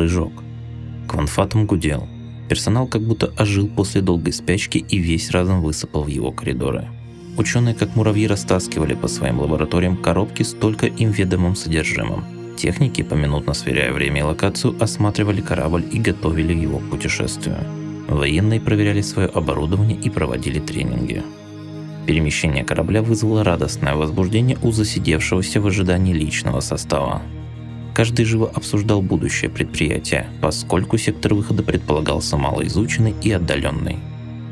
прыжок. Кванфатом гудел. Персонал как будто ожил после долгой спячки и весь разом высыпал в его коридоры. Ученые как муравьи растаскивали по своим лабораториям коробки с только им ведомым содержимым. Техники, поминутно сверяя время и локацию, осматривали корабль и готовили его к путешествию. Военные проверяли свое оборудование и проводили тренинги. Перемещение корабля вызвало радостное возбуждение у засидевшегося в ожидании личного состава. Каждый живо обсуждал будущее предприятие, поскольку сектор выхода предполагался малоизученный и отдаленный.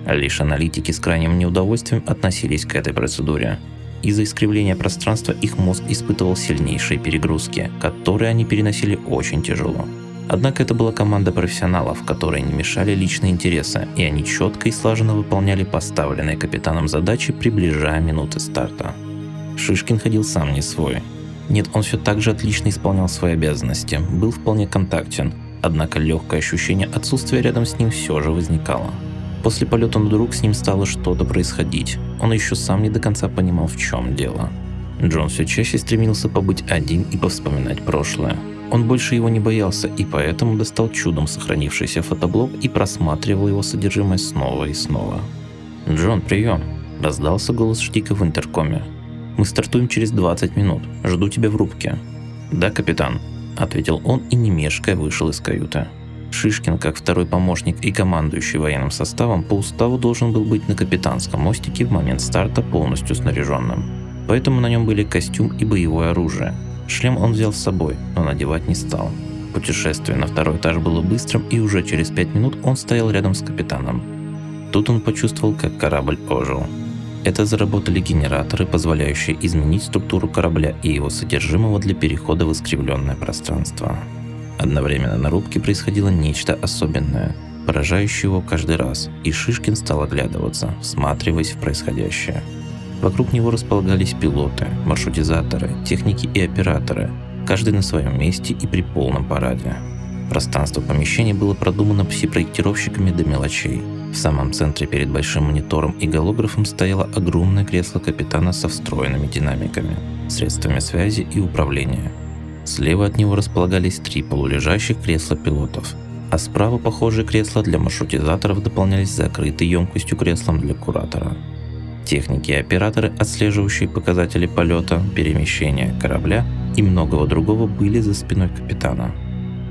Лишь аналитики с крайним неудовольствием относились к этой процедуре. Из-за искривления пространства их мозг испытывал сильнейшие перегрузки, которые они переносили очень тяжело. Однако это была команда профессионалов, которые не мешали личные интересы, и они четко и слаженно выполняли поставленные капитаном задачи, приближая минуты старта. Шишкин ходил сам не свой. Нет, он все так же отлично исполнял свои обязанности, был вполне контактен, однако легкое ощущение отсутствия рядом с ним все же возникало. После полета вдруг с ним стало что-то происходить. Он еще сам не до конца понимал, в чем дело. Джон все чаще стремился побыть один и повспоминать прошлое. Он больше его не боялся и поэтому достал чудом сохранившийся фотоблок и просматривал его содержимое снова и снова. «Джон, прием!» – раздался голос Штика в интеркоме. «Мы стартуем через 20 минут. Жду тебя в рубке». «Да, капитан», – ответил он и не вышел из каюты. Шишкин, как второй помощник и командующий военным составом, по уставу должен был быть на капитанском мостике в момент старта полностью снаряженным. Поэтому на нем были костюм и боевое оружие – Шлем он взял с собой, но надевать не стал. Путешествие на второй этаж было быстрым, и уже через пять минут он стоял рядом с капитаном. Тут он почувствовал, как корабль ожил. Это заработали генераторы, позволяющие изменить структуру корабля и его содержимого для перехода в искривленное пространство. Одновременно на рубке происходило нечто особенное, поражающее его каждый раз, и Шишкин стал оглядываться, всматриваясь в происходящее – Вокруг него располагались пилоты, маршрутизаторы, техники и операторы, каждый на своем месте и при полном параде. Пространство помещения было продумано пси-проектировщиками до мелочей. В самом центре перед большим монитором и голографом стояло огромное кресло капитана со встроенными динамиками, средствами связи и управления. Слева от него располагались три полулежащих кресла пилотов, а справа похожие кресла для маршрутизаторов дополнялись закрытой емкостью креслом для куратора – Техники и операторы, отслеживающие показатели полета, перемещения корабля и многого другого были за спиной капитана.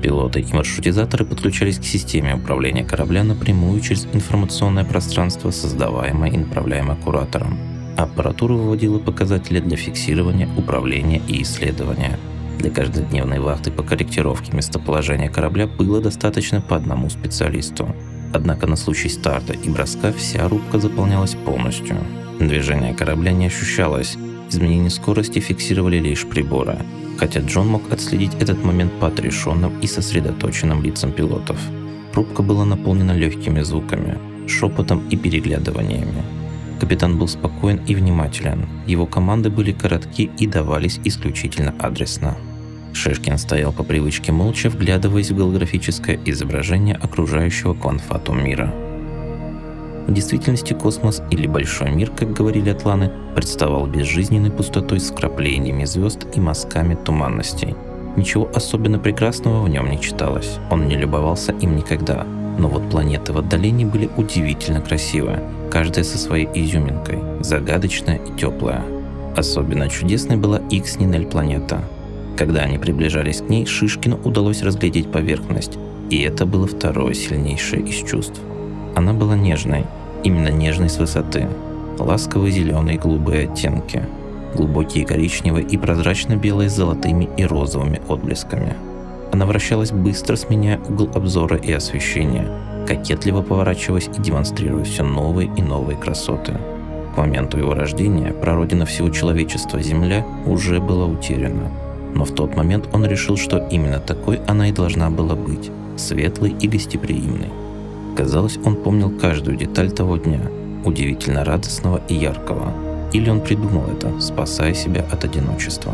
Пилоты и маршрутизаторы подключались к системе управления корабля напрямую через информационное пространство, создаваемое и направляемое куратором. Аппаратура выводила показатели для фиксирования, управления и исследования. Для каждодневной вахты по корректировке местоположения корабля было достаточно по одному специалисту. Однако на случай старта и броска вся рубка заполнялась полностью. Движение корабля не ощущалось, изменение скорости фиксировали лишь приборы, хотя Джон мог отследить этот момент по отрешенным и сосредоточенным лицам пилотов. Рубка была наполнена легкими звуками, шепотом и переглядываниями. Капитан был спокоен и внимателен, его команды были коротки и давались исключительно адресно. Шишкин стоял по привычке молча, вглядываясь в голографическое изображение окружающего кванфатум мира – в действительности космос или большой мир, как говорили атланы, представал безжизненной пустотой с вкраплениями звезд и мазками туманностей. Ничего особенно прекрасного в нем не читалось, он не любовался им никогда. Но вот планеты в отдалении были удивительно красивые, каждая со своей изюминкой, загадочная и теплая. Особенно чудесной была Икс-Нинель планета. Когда они приближались к ней, Шишкину удалось разглядеть поверхность, и это было второе сильнейшее из чувств. Она была нежной, именно нежной с высоты. Ласковые зеленые голубые оттенки. Глубокие коричневые и прозрачно-белые с золотыми и розовыми отблесками. Она вращалась быстро, сменяя угол обзора и освещения, кокетливо поворачиваясь и демонстрируя все новые и новые красоты. К моменту его рождения прародина всего человечества Земля уже была утеряна. Но в тот момент он решил, что именно такой она и должна была быть – светлой и гостеприимной. Казалось, он помнил каждую деталь того дня, удивительно радостного и яркого. Или он придумал это, спасая себя от одиночества.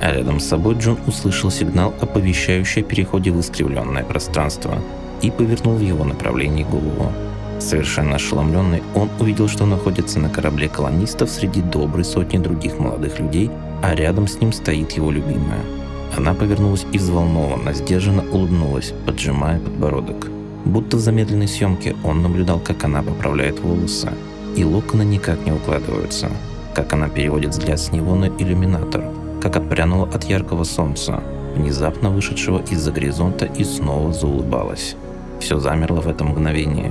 А рядом с собой Джон услышал сигнал, оповещающий о переходе в искривленное пространство, и повернул в его направлении голову. Совершенно ошеломленный, он увидел, что находится на корабле колонистов среди доброй сотни других молодых людей, а рядом с ним стоит его любимая. Она повернулась и взволнованно, сдержанно улыбнулась, поджимая подбородок. Будто в замедленной съемке он наблюдал, как она поправляет волосы, и локоны никак не укладываются, как она переводит взгляд с него на иллюминатор, как отпрянула от яркого солнца, внезапно вышедшего из-за горизонта и снова заулыбалась. Все замерло в этом мгновении.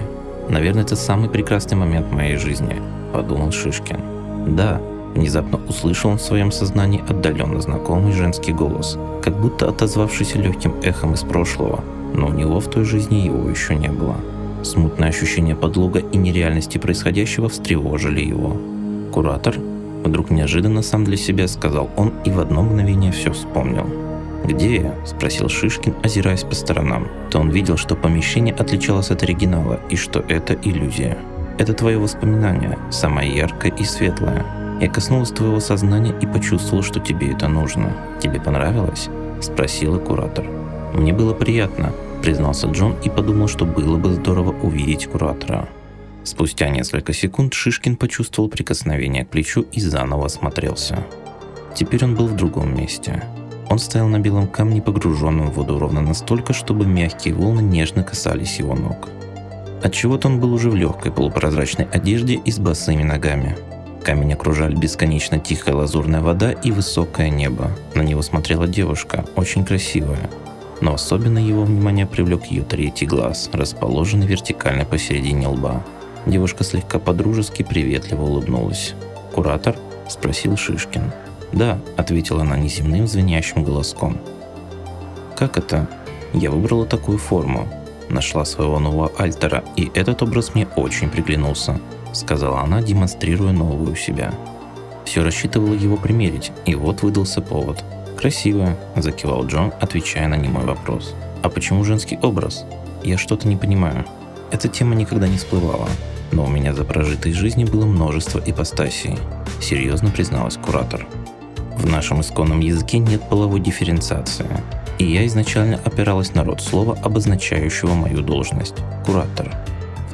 Наверное, это самый прекрасный момент в моей жизни, подумал Шишкин. Да, внезапно услышал он в своем сознании отдаленно знакомый женский голос, как будто отозвавшийся легким эхом из прошлого, но у него в той жизни его еще не было. Смутное ощущение подлога и нереальности происходящего встревожили его. «Куратор?» Вдруг неожиданно сам для себя сказал он и в одно мгновение все вспомнил. «Где я?» – спросил Шишкин, озираясь по сторонам. То он видел, что помещение отличалось от оригинала и что это иллюзия. «Это твое воспоминание, самое яркое и светлое. Я коснулся твоего сознания и почувствовал, что тебе это нужно. Тебе понравилось?» – спросил куратор. «Мне было приятно», – признался Джон и подумал, что было бы здорово увидеть куратора. Спустя несколько секунд Шишкин почувствовал прикосновение к плечу и заново осмотрелся. Теперь он был в другом месте – он стоял на белом камне, погруженном в воду ровно настолько, чтобы мягкие волны нежно касались его ног. Отчего-то он был уже в легкой полупрозрачной одежде и с босыми ногами. Камень окружали бесконечно тихая лазурная вода и высокое небо. На него смотрела девушка, очень красивая. Но особенно его внимание привлек ее третий глаз, расположенный вертикально посередине лба. Девушка слегка подружески приветливо улыбнулась. «Куратор?» – спросил Шишкин. «Да», — ответила она неземным звенящим голоском. «Как это?» Я выбрала такую форму. Нашла своего нового альтера, и этот образ мне очень приглянулся, сказала она, демонстрируя новую себя. Все рассчитывала его примерить, и вот выдался повод. «Красивая», – закивал Джон, отвечая на немой вопрос. «А почему женский образ? Я что-то не понимаю. Эта тема никогда не всплывала, но у меня за прожитой жизни было множество ипостасий», – серьезно призналась куратор. В нашем исконном языке нет половой дифференциации, и я изначально опиралась на род слова, обозначающего мою должность – куратор.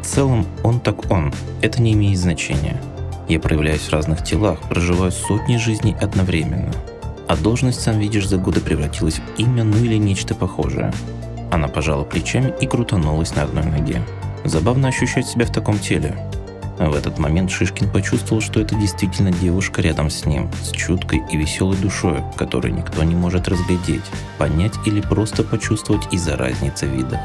В целом, он так он, это не имеет значения. Я проявляюсь в разных телах, проживаю сотни жизней одновременно. А должность, сам видишь, за годы превратилась в имя, ну или нечто похожее. Она пожала плечами и крутанулась на одной ноге. Забавно ощущать себя в таком теле. В этот момент Шишкин почувствовал, что это действительно девушка рядом с ним, с чуткой и веселой душой, которую никто не может разглядеть, понять или просто почувствовать из-за разницы вида.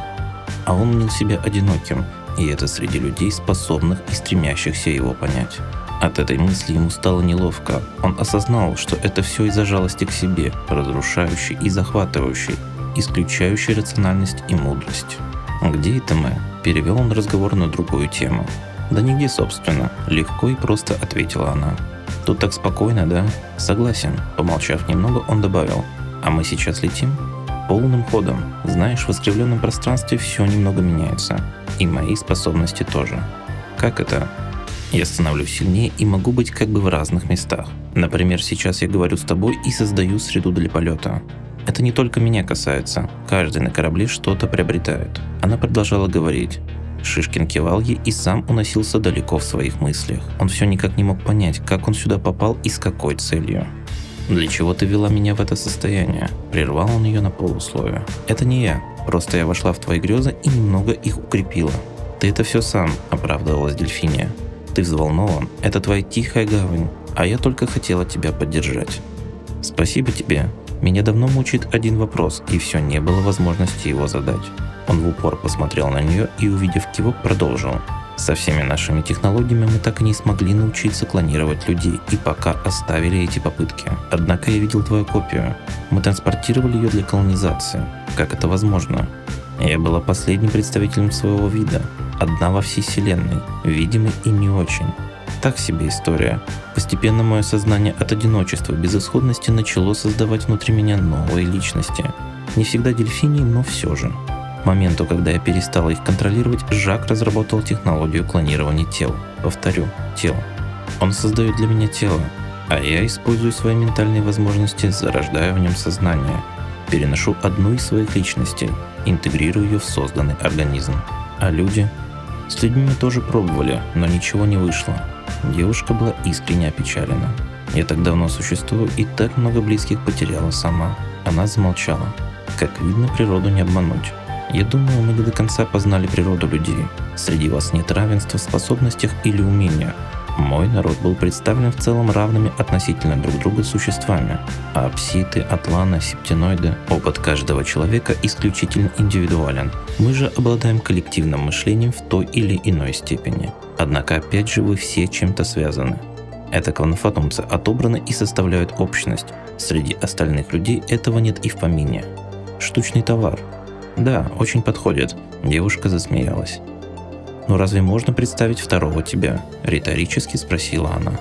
А он мнил себя одиноким, и это среди людей, способных и стремящихся его понять. От этой мысли ему стало неловко. Он осознал, что это все из-за жалости к себе, разрушающей и захватывающей, исключающей рациональность и мудрость. «Где это мы?» Перевел он разговор на другую тему. «Да нигде, собственно», – легко и просто ответила она. «Тут так спокойно, да?» «Согласен», – помолчав немного, он добавил. «А мы сейчас летим?» «Полным ходом. Знаешь, в искривленном пространстве все немного меняется. И мои способности тоже». «Как это?» Я становлюсь сильнее и могу быть как бы в разных местах. Например, сейчас я говорю с тобой и создаю среду для полета. Это не только меня касается. Каждый на корабле что-то приобретает. Она продолжала говорить. Шишкин кивал ей и сам уносился далеко в своих мыслях. Он все никак не мог понять, как он сюда попал и с какой целью. «Для чего ты вела меня в это состояние?» Прервал он ее на полусловие. «Это не я. Просто я вошла в твои грезы и немного их укрепила. Ты это все сам», – оправдывалась Дельфиния. «Ты взволнован. Это твоя тихая гавань. А я только хотела тебя поддержать». «Спасибо тебе. Меня давно мучает один вопрос, и все не было возможности его задать. Он в упор посмотрел на нее и, увидев кивок, продолжил. Со всеми нашими технологиями мы так и не смогли научиться клонировать людей и пока оставили эти попытки. Однако я видел твою копию. Мы транспортировали ее для колонизации. Как это возможно? Я была последним представителем своего вида, одна во всей вселенной, видимой и не очень. Так себе история. Постепенно мое сознание от одиночества, безысходности начало создавать внутри меня новые личности. Не всегда дельфини, но все же. К моменту, когда я перестала их контролировать, Жак разработал технологию клонирования тел. Повторю, тел. Он создает для меня тело, а я использую свои ментальные возможности, зарождая в нем сознание. Переношу одну из своих личностей, интегрирую ее в созданный организм. А люди? С людьми тоже пробовали, но ничего не вышло. Девушка была искренне опечалена. Я так давно существую и так много близких потеряла сама. Она замолчала. Как видно, природу не обмануть. Я думаю, мы до конца познали природу людей. Среди вас нет равенства в способностях или умениях. Мой народ был представлен в целом равными относительно друг друга существами. А пситы, атланы, септиноиды, опыт каждого человека исключительно индивидуален. Мы же обладаем коллективным мышлением в той или иной степени. Однако опять же вы все чем-то связаны. Это кванофотомцы отобраны и составляют общность. Среди остальных людей этого нет и в помине. Штучный товар. Да, очень подходит. Девушка засмеялась. «Но разве можно представить второго тебя?» – риторически спросила она.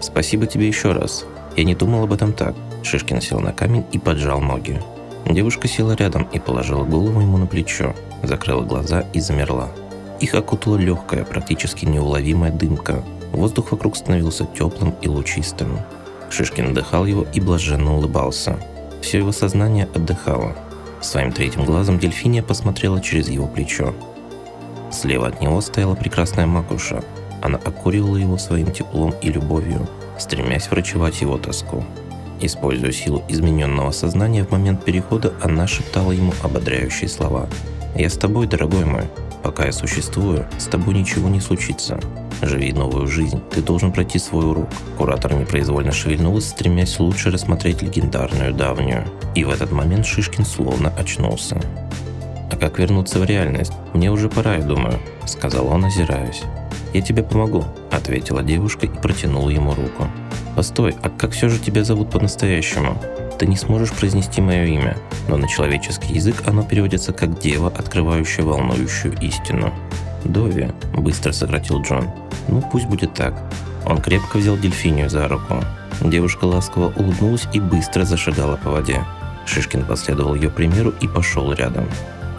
«Спасибо тебе еще раз. Я не думал об этом так». Шишкин сел на камень и поджал ноги. Девушка села рядом и положила голову ему на плечо, закрыла глаза и замерла. Их окутала легкая, практически неуловимая дымка. Воздух вокруг становился теплым и лучистым. Шишкин вдыхал его и блаженно улыбался. Все его сознание отдыхало. Своим третьим глазом дельфиния посмотрела через его плечо. Слева от него стояла прекрасная макуша. Она окуривала его своим теплом и любовью, стремясь врачевать его тоску. Используя силу измененного сознания в момент перехода, она шептала ему ободряющие слова. «Я с тобой, дорогой мой. Пока я существую, с тобой ничего не случится. Живи новую жизнь, ты должен пройти свой урок». Куратор непроизвольно шевельнулась, стремясь лучше рассмотреть легендарную давнюю. И в этот момент Шишкин словно очнулся. «А как вернуться в реальность? Мне уже пора, я думаю», — сказал он, озираясь. «Я тебе помогу», — ответила девушка и протянула ему руку. «Постой, а как все же тебя зовут по-настоящему? Ты не сможешь произнести мое имя, но на человеческий язык оно переводится как «дева, открывающая волнующую истину». «Дови», — быстро сократил Джон. «Ну, пусть будет так». Он крепко взял дельфинию за руку. Девушка ласково улыбнулась и быстро зашагала по воде. Шишкин последовал ее примеру и пошел рядом.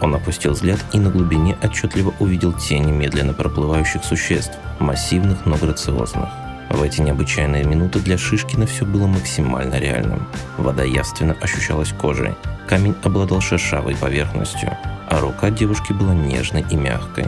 Он опустил взгляд и на глубине отчетливо увидел тени медленно проплывающих существ, массивных, но грациозных. В эти необычайные минуты для Шишкина все было максимально реальным. Вода явственно ощущалась кожей, камень обладал шершавой поверхностью, а рука девушки была нежной и мягкой.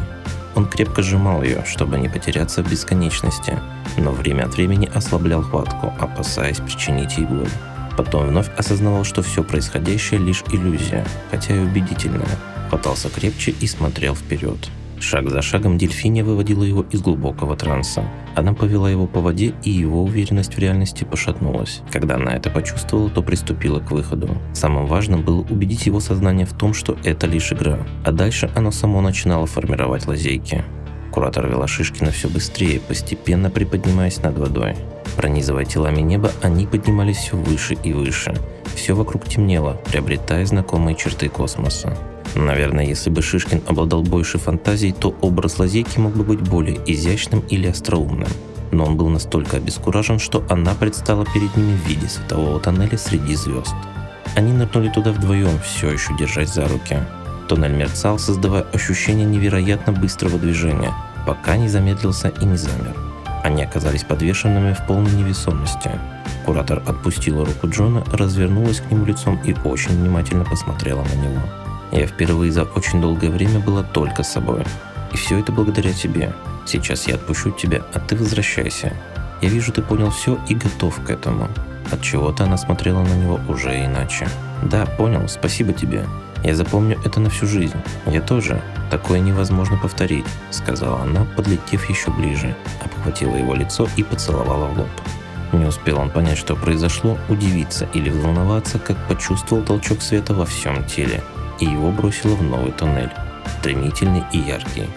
Он крепко сжимал ее, чтобы не потеряться в бесконечности, но время от времени ослаблял хватку, опасаясь причинить ей боль. Потом вновь осознавал, что все происходящее лишь иллюзия, хотя и убедительная, хватался крепче и смотрел вперед. Шаг за шагом дельфиния выводила его из глубокого транса. Она повела его по воде, и его уверенность в реальности пошатнулась. Когда она это почувствовала, то приступила к выходу. Самым важным было убедить его сознание в том, что это лишь игра, а дальше оно само начинало формировать лазейки. Куратор вела Шишкина все быстрее, постепенно приподнимаясь над водой. Пронизывая телами небо, они поднимались все выше и выше. Все вокруг темнело, приобретая знакомые черты космоса. Наверное, если бы Шишкин обладал больше фантазией, то образ лазейки мог бы быть более изящным или остроумным. Но он был настолько обескуражен, что она предстала перед ними в виде светового тоннеля среди звезд. Они нырнули туда вдвоем, все еще держась за руки. Тоннель мерцал, создавая ощущение невероятно быстрого движения, пока не замедлился и не замер. Они оказались подвешенными в полной невесомости. Куратор отпустила руку Джона, развернулась к нему лицом и очень внимательно посмотрела на него. Я впервые за очень долгое время была только собой. И все это благодаря тебе. Сейчас я отпущу тебя, а ты возвращайся. Я вижу, ты понял все и готов к этому. От чего-то она смотрела на него уже иначе. Да, понял, спасибо тебе. Я запомню это на всю жизнь. Я тоже. Такое невозможно повторить, сказала она, подлетев еще ближе, обхватила его лицо и поцеловала в лоб. Не успел он понять, что произошло, удивиться или волноваться, как почувствовал толчок света во всем теле и его бросило в новый туннель, стремительный и яркий.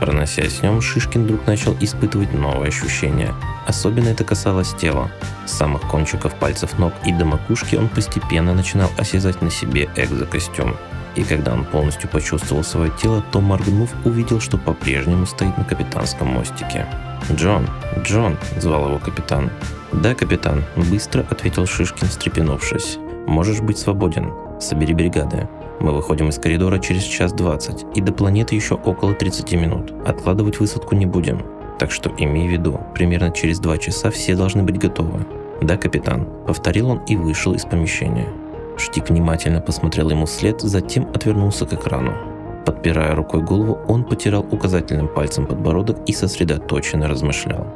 Проносясь в нем, Шишкин вдруг начал испытывать новые ощущения. Особенно это касалось тела. С самых кончиков пальцев ног и до макушки он постепенно начинал осязать на себе экзокостюм. И когда он полностью почувствовал свое тело, то, моргнув, увидел, что по-прежнему стоит на капитанском мостике. «Джон! Джон!» – звал его капитан. «Да, капитан», – быстро ответил Шишкин, встрепенувшись. «Можешь быть свободен. Собери бригады. Мы выходим из коридора через час двадцать, и до планеты еще около 30 минут. Откладывать высадку не будем. Так что имей в виду, примерно через два часа все должны быть готовы. Да, капитан, повторил он и вышел из помещения. Штик внимательно посмотрел ему вслед, затем отвернулся к экрану. Подпирая рукой голову, он потирал указательным пальцем подбородок и сосредоточенно размышлял.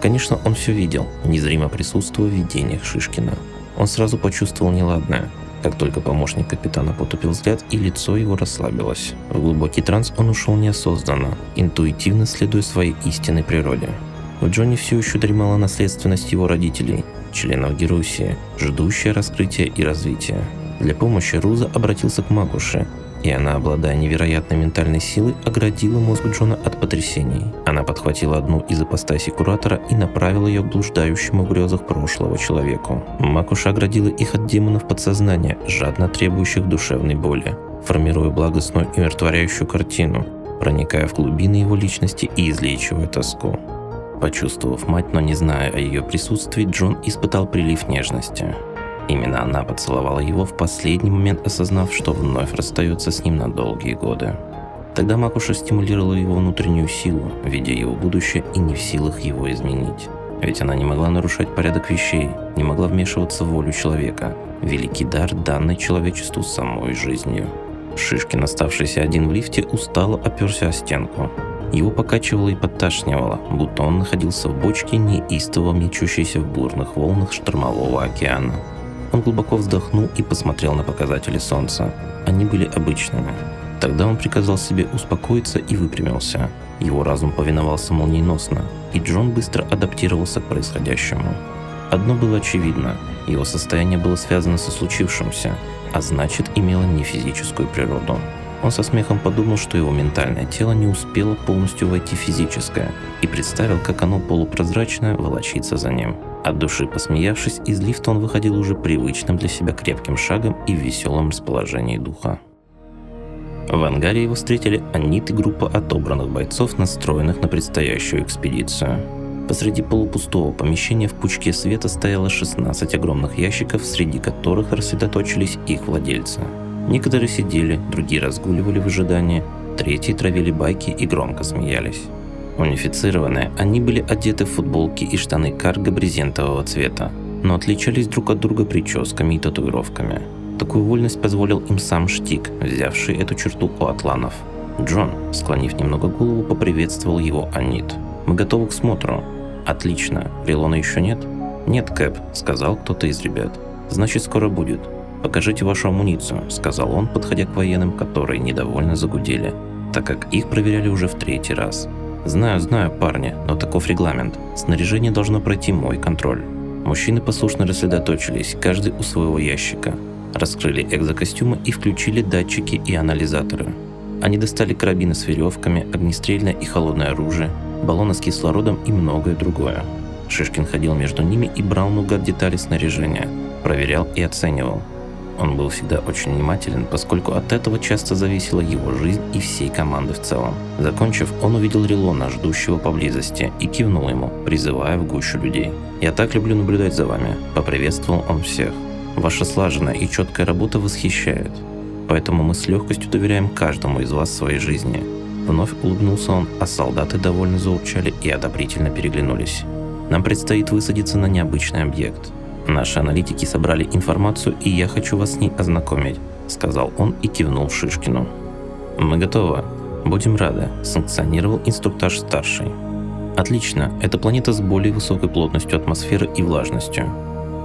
Конечно, он все видел, незримо присутствуя в видениях Шишкина. Он сразу почувствовал неладное – Как только помощник капитана потупил взгляд, и лицо его расслабилось. В глубокий транс он ушел неосознанно, интуитивно следуя своей истинной природе. В Джонни все еще дремала наследственность его родителей, членов Герусии, ждущая раскрытия и развития. Для помощи Руза обратился к Магуше, и она, обладая невероятной ментальной силой, оградила мозг Джона от потрясений. Она подхватила одну из ипостасей Куратора и направила ее к блуждающему в грезах прошлого человеку. Макуша оградила их от демонов подсознания, жадно требующих душевной боли, формируя благостную и умиротворяющую картину, проникая в глубины его личности и излечивая тоску. Почувствовав мать, но не зная о ее присутствии, Джон испытал прилив нежности. Именно она поцеловала его в последний момент, осознав, что вновь расстается с ним на долгие годы. Тогда Макуша стимулировала его внутреннюю силу, видя его будущее и не в силах его изменить. Ведь она не могла нарушать порядок вещей, не могла вмешиваться в волю человека. Великий дар, данный человечеству самой жизнью. Шишкин, оставшийся один в лифте, устало оперся о стенку. Его покачивало и подташнивало, будто он находился в бочке, неистово мечущейся в бурных волнах штормового океана. Он глубоко вздохнул и посмотрел на показатели солнца. Они были обычными. Тогда он приказал себе успокоиться и выпрямился. Его разум повиновался молниеносно, и Джон быстро адаптировался к происходящему. Одно было очевидно – его состояние было связано со случившимся, а значит имело не физическую природу. Он со смехом подумал, что его ментальное тело не успело полностью войти в физическое, и представил, как оно полупрозрачное волочится за ним. От души посмеявшись, из лифта он выходил уже привычным для себя крепким шагом и в веселом расположении духа. В ангаре его встретили Анит и группа отобранных бойцов, настроенных на предстоящую экспедицию. Посреди полупустого помещения в пучке света стояло 16 огромных ящиков, среди которых рассредоточились их владельцы. Некоторые сидели, другие разгуливали в ожидании, третьи травили байки и громко смеялись. Унифицированные, они были одеты в футболки и штаны карго брезентового цвета, но отличались друг от друга прическами и татуировками. Такую вольность позволил им сам Штик, взявший эту черту у атланов. Джон, склонив немного голову, поприветствовал его Анит. «Мы готовы к смотру». «Отлично. Релона еще нет?» «Нет, Кэп», — сказал кто-то из ребят. «Значит, скоро будет. Покажите вашу амуницию», — сказал он, подходя к военным, которые недовольно загудели, так как их проверяли уже в третий раз. Знаю, знаю, парни, но таков регламент. Снаряжение должно пройти мой контроль. Мужчины послушно рассредоточились, каждый у своего ящика. Раскрыли экзокостюмы и включили датчики и анализаторы. Они достали карабины с веревками, огнестрельное и холодное оружие, баллоны с кислородом и многое другое. Шишкин ходил между ними и брал наугад детали снаряжения, проверял и оценивал – он был всегда очень внимателен, поскольку от этого часто зависела его жизнь и всей команды в целом. Закончив, он увидел Релона, ждущего поблизости, и кивнул ему, призывая в гущу людей. «Я так люблю наблюдать за вами», – поприветствовал он всех. «Ваша слаженная и четкая работа восхищает. Поэтому мы с легкостью доверяем каждому из вас своей жизни». Вновь улыбнулся он, а солдаты довольно заурчали и одобрительно переглянулись. «Нам предстоит высадиться на необычный объект – Наши аналитики собрали информацию, и я хочу вас с ней ознакомить», — сказал он и кивнул Шишкину. «Мы готовы. Будем рады», — санкционировал инструктаж старший. «Отлично. Это планета с более высокой плотностью атмосферы и влажностью.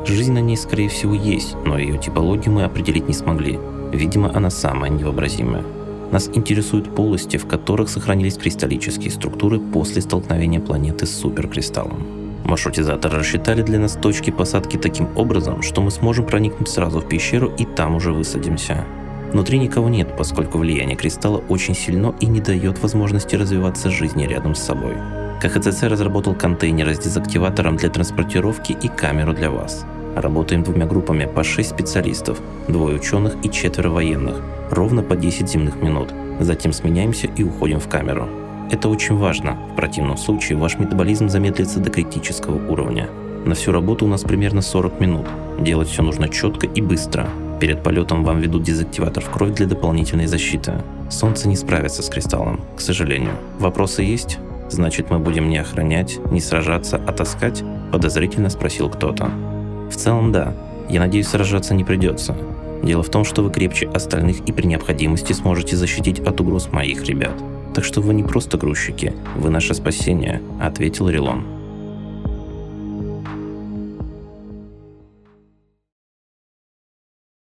Жизнь на ней, скорее всего, есть, но ее типологию мы определить не смогли. Видимо, она самая невообразимая. Нас интересуют полости, в которых сохранились кристаллические структуры после столкновения планеты с суперкристаллом. Маршрутизаторы рассчитали для нас точки посадки таким образом, что мы сможем проникнуть сразу в пещеру и там уже высадимся. Внутри никого нет, поскольку влияние кристалла очень сильно и не дает возможности развиваться жизни рядом с собой. КХЦЦ разработал контейнеры с дезактиватором для транспортировки и камеру для вас. Работаем двумя группами по 6 специалистов, двое ученых и четверо военных, ровно по 10 земных минут. Затем сменяемся и уходим в камеру. Это очень важно. В противном случае ваш метаболизм замедлится до критического уровня. На всю работу у нас примерно 40 минут. Делать все нужно четко и быстро. Перед полетом вам ведут дезактиватор в кровь для дополнительной защиты. Солнце не справится с кристаллом, к сожалению. Вопросы есть? Значит, мы будем не охранять, не сражаться, а таскать? Подозрительно спросил кто-то. В целом, да. Я надеюсь, сражаться не придется. Дело в том, что вы крепче остальных и при необходимости сможете защитить от угроз моих ребят. Так что вы не просто грузчики, вы наше спасение», — ответил Релон.